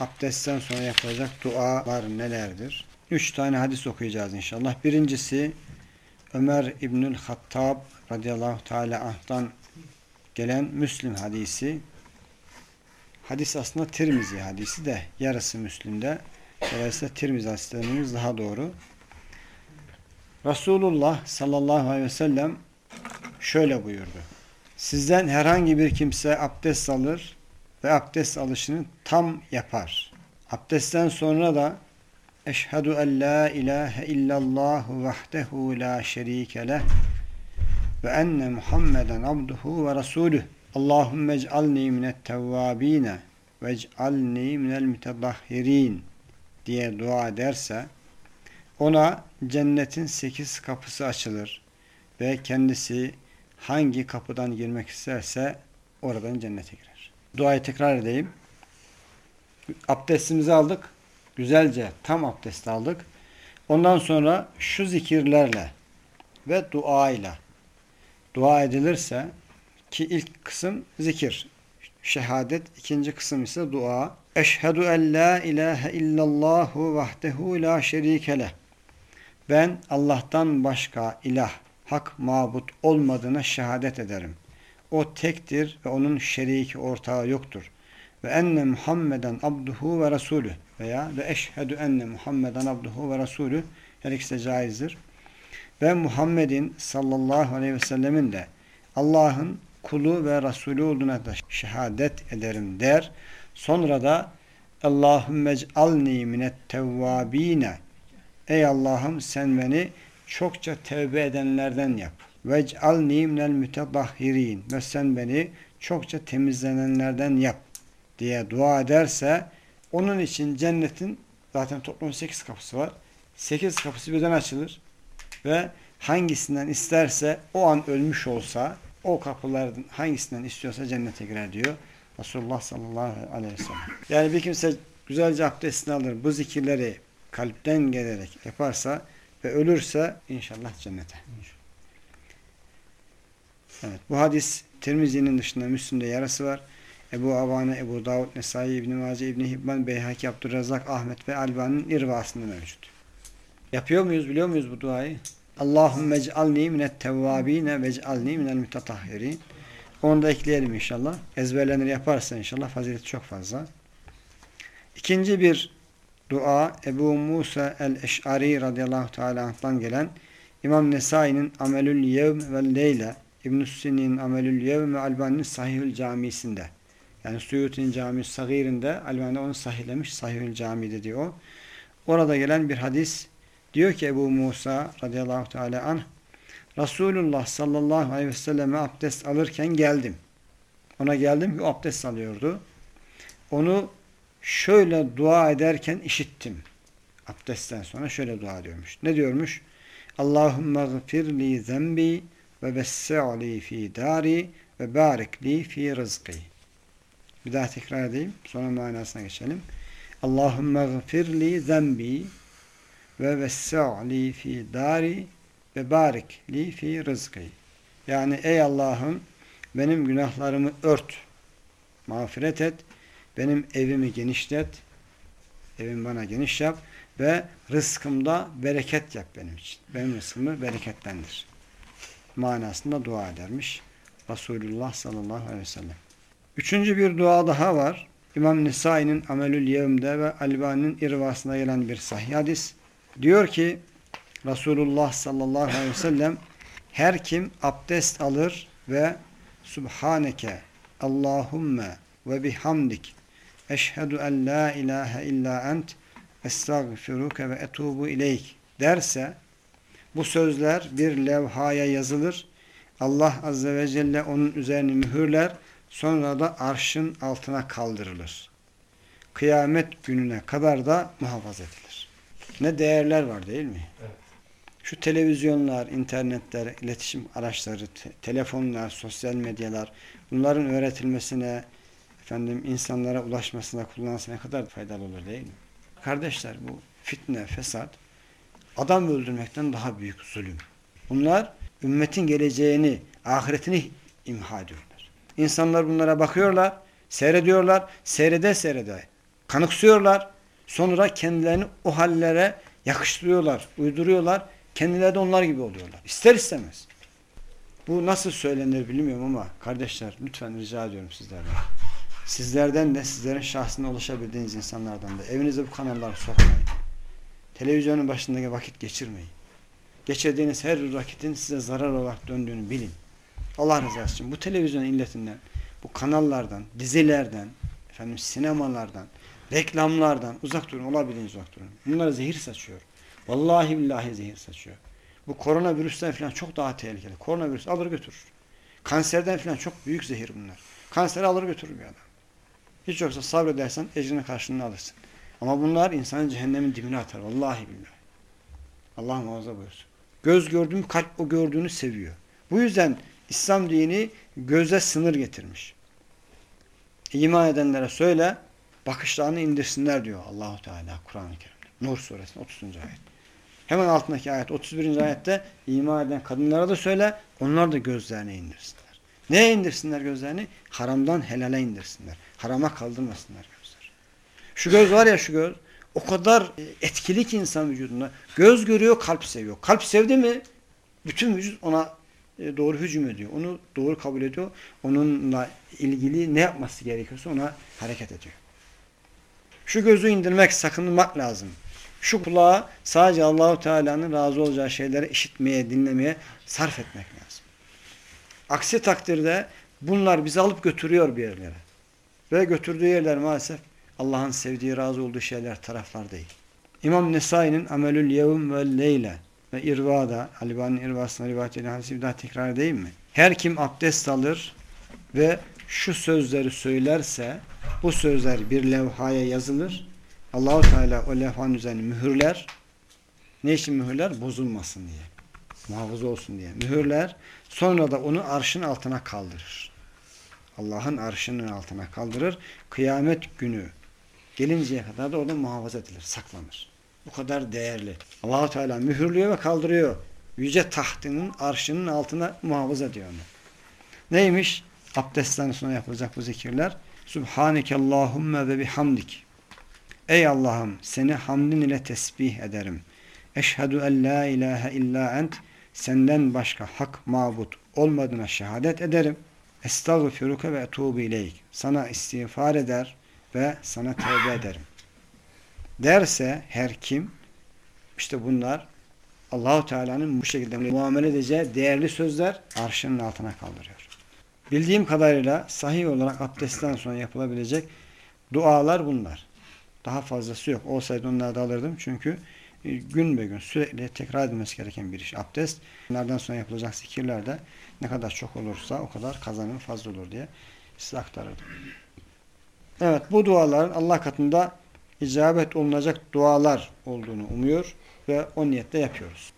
abdestten sonra yapılacak dualar nelerdir? Üç tane hadis okuyacağız inşallah. Birincisi Ömer İbnül Hattab radıyallahu teala anh'tan gelen Müslim hadisi. Hadis aslında Tirmizi hadisi de yarısı Müslim'de. Dolayısıyla Tirmizi hadislerimiz daha doğru. Resulullah sallallahu aleyhi ve sellem şöyle buyurdu. Sizden herhangi bir kimse abdest alır ve abdest alışını tam yapar. Abdestten sonra da Eşhedü en la ilahe illallah vahdehu la şerike leh ve enne Muhammeden abduhu ve rasulüh. Allahümme ec'alni minet tevvabine ve ec'alni minel mütedahhirin diye dua ederse ona cennetin sekiz kapısı açılır ve kendisi hangi kapıdan girmek isterse oradan cennete girer. Duayı tekrar edeyim. Abdestimizi aldık. Güzelce tam abdest aldık. Ondan sonra şu zikirlerle ve duayla dua edilirse ki ilk kısım zikir, şehadet, ikinci kısım ise dua. Eşhedü en la ilahe illallahu vahdehu la şerike. Ben Allah'tan başka ilah, hak mabut olmadığına şehadet ederim. O tektir ve onun şeriki ortağı yoktur. Ve enne Muhammeden abduhu ve rasulü veya ve eşhedü enne Muhammeden abduhu ve rasulü her ikisi de caizdir. Ve Muhammed'in sallallahu aleyhi ve sellemin de Allah'ın kulu ve Resulü olduğuna da şehadet ederim der. Sonra da Allahümme ec'alni minet tevvabine Ey Allah'ım sen beni çokça tevbe edenlerden yap. Vec'alni minel mütedahhirin ve sen beni çokça temizlenenlerden yap diye dua ederse onun için cennetin zaten toplam 8 kapısı var. 8 kapısı birden açılır ve hangisinden isterse o an ölmüş olsa o kapılardan hangisinden istiyorsa cennete girer diyor. Resulullah sallallahu aleyhi ve sellem. Yani bir kimse güzelce abdestini alır. Bu zikirleri kalpten gelerek yaparsa ve ölürse inşallah cennete. Evet, bu hadis Tirmizi'nin dışında Müslüm'de yarısı var. Ebu Avane, Ebu Davud, Nesai, İbn-i Mace, Hibban, Beyhaki, Abdurrazak, Ahmet ve Albani'nin irvasında mevcut. Yapıyor muyuz, biliyor muyuz bu duayı? Allahümme ec'alni minet tevvabine ve ec'alni minel mütetahhirin. Onu da ekleyelim inşallah. Ezberlenir yaparsa inşallah fazileti çok fazla. İkinci bir dua Ebu Musa el-Eş'ari radıyallahu teala gelen İmam Nesai'nin Amelül Yevm ve Leyla İbn-i Sünni'nin Amelül Yevm ve Albani'nin Sahihül Camisi'nde yani Suyuti'nin Cami Sagir'inde Albani onu sahihlemiş Sahihül Cami'de diyor. Orada gelen bir hadis diyor ki Ebu Musa radıyallahu teala anh Resulullah sallallahu aleyhi ve selleme abdest alırken geldim. Ona geldim ki abdest alıyordu. Onu şöyle dua ederken işittim. Abdestten sonra şöyle dua ediyormuş. Ne diyormuş? Allahümme gfirli zembi ve vessi'li fi dari ve barikli fi rızkı. Bir daha tekrar edeyim. Sonra manasına geçelim. Allahümme gfirli zembi ve vessi'li fi dari ve barikli fi rızkı. Yani ey Allah'ım benim günahlarımı ört, mağfiret et, benim evimi genişlet, evim bana geniş yap ve rızkımda bereket yap benim için. Benim rızkımı bereketlendir. Manasında dua edermiş Resulullah sallallahu aleyhi ve sellem. Üçüncü bir dua daha var. İmam Nisai'nin Amelül Yevm'de ve Albani'nin irvasına gelen bir sahih hadis. Diyor ki Resulullah sallallahu aleyhi ve sellem her kim abdest alır ve Subhaneke Allahümme ve bihamdik eşhedü en la ilahe illa ent estağfiruke ve etubu ileyk derse bu sözler bir levhaya yazılır. Allah azze ve celle onun üzerini mühürler. Sonra da arşın altına kaldırılır. Kıyamet gününe kadar da muhafaza edilir. Ne değerler var değil mi? Evet. Şu televizyonlar, internetler, iletişim araçları, te telefonlar, sosyal medyalar bunların öğretilmesine, efendim insanlara ulaşmasına, kullanmasına kadar faydalı olur değil mi? Kardeşler bu fitne, fesat adam öldürmekten daha büyük zulüm. Bunlar ümmetin geleceğini, ahiretini imha ediyorlar. İnsanlar bunlara bakıyorlar, seyrediyorlar, seyrede seyrede Kanıksıyorlar. Sonra kendilerini o hallere yakıştırıyorlar, uyduruyorlar. Kendileri de onlar gibi oluyorlar. İster istemez. Bu nasıl söylenir bilmiyorum ama kardeşler lütfen rica ediyorum sizlerden. Sizlerden de sizlerin şahsına ulaşabildiğiniz insanlardan da evinize bu kanalları sokmayın. Televizyonun başındaki vakit geçirmeyin. Geçirdiğiniz her vakitin size zarar olarak döndüğünü bilin. Allah rızası için bu televizyon illetinden, bu kanallardan, dizilerden, efendim sinemalardan, reklamlardan uzak durun. Olabildiğince uzak durun. Bunlar zehir saçıyor. Vallahi billahi zehir saçıyor. Bu koronavirüsten falan çok daha tehlikeli. Koronavirüs alır götürür. Kanserden falan çok büyük zehir bunlar. Kanseri alır götürür bir adam. Hiç yoksa sabredersen ecrini karşılığını alırsın. Ama bunlar insanı cehennemin dibine atar. Vallahi billahi. Allah muhafaza buyursun. Göz gördüğüm kalp o gördüğünü seviyor. Bu yüzden İslam dini göze sınır getirmiş. İman edenlere söyle bakışlarını indirsinler diyor Allahu Teala Kur'an-ı Kerim'de. Nur suresinin 30. ayet. Hemen altındaki ayet 31. ayette iman eden kadınlara da söyle onlar da gözlerini indirsinler. Neye indirsinler gözlerini? Haramdan helale indirsinler. Harama kaldırmasınlar. Şu göz var ya şu göz o kadar etkili ki insan vücudunda. Göz görüyor, kalp seviyor. Kalp sevdi mi bütün vücut ona e, doğru hücum ediyor. Onu doğru kabul ediyor. Onunla ilgili ne yapması gerekiyorsa ona hareket ediyor. Şu gözü indirmek, sakınmak lazım. Şu kulağı sadece Allahu Teala'nın razı olacağı şeyleri işitmeye, dinlemeye sarf etmek lazım. Aksi takdirde bunlar bizi alıp götürüyor bir yerlere. Ve götürdüğü yerler maalesef Allah'ın sevdiği, razı olduğu şeyler, taraflar değil. İmam Nesai'nin Amelül Yevm ve Leyle ve İrva'da, Aliban'ın İrva'sına rivayet edilen hadisi bir daha tekrar edeyim mi? Her kim abdest alır ve şu sözleri söylerse bu sözler bir levhaya yazılır. Allahu Teala o levhanın üzerine mühürler. Ne için mühürler? Bozulmasın diye. Muhafaza olsun diye. Mühürler. Sonra da onu arşın altına kaldırır. Allah'ın arşının altına kaldırır. Kıyamet günü gelinceye kadar da orada muhafaza edilir, saklanır. Bu kadar değerli. Allahu Teala mühürlüyor ve kaldırıyor. Yüce tahtının arşının altına muhafaza ediyor onu. Neymiş? Abdestten sonra yapılacak bu zikirler. Subhaneke Allahümme ve bihamdik. Ey Allah'ım seni hamdin ile tesbih ederim. Eşhedü en la ilahe illa ent. Senden başka hak mabut olmadığına şehadet ederim. Estağfiruke ve etubu ileyk. Sana istiğfar eder ve sana tövbe ederim. Derse her kim işte bunlar Allahu Teala'nın bu şekilde muamele edeceği değerli sözler arşının altına kaldırıyor. Bildiğim kadarıyla sahih olarak abdestten sonra yapılabilecek dualar bunlar. Daha fazlası yok. Olsaydı onları da alırdım. Çünkü e, gün be gün sürekli tekrar edilmesi gereken bir iş. Abdest. Bunlardan sonra yapılacak zikirlerde ne kadar çok olursa o kadar kazanımı fazla olur diye size aktarırdım. Evet bu duaların Allah katında icabet olunacak dualar olduğunu umuyor ve o niyetle yapıyoruz.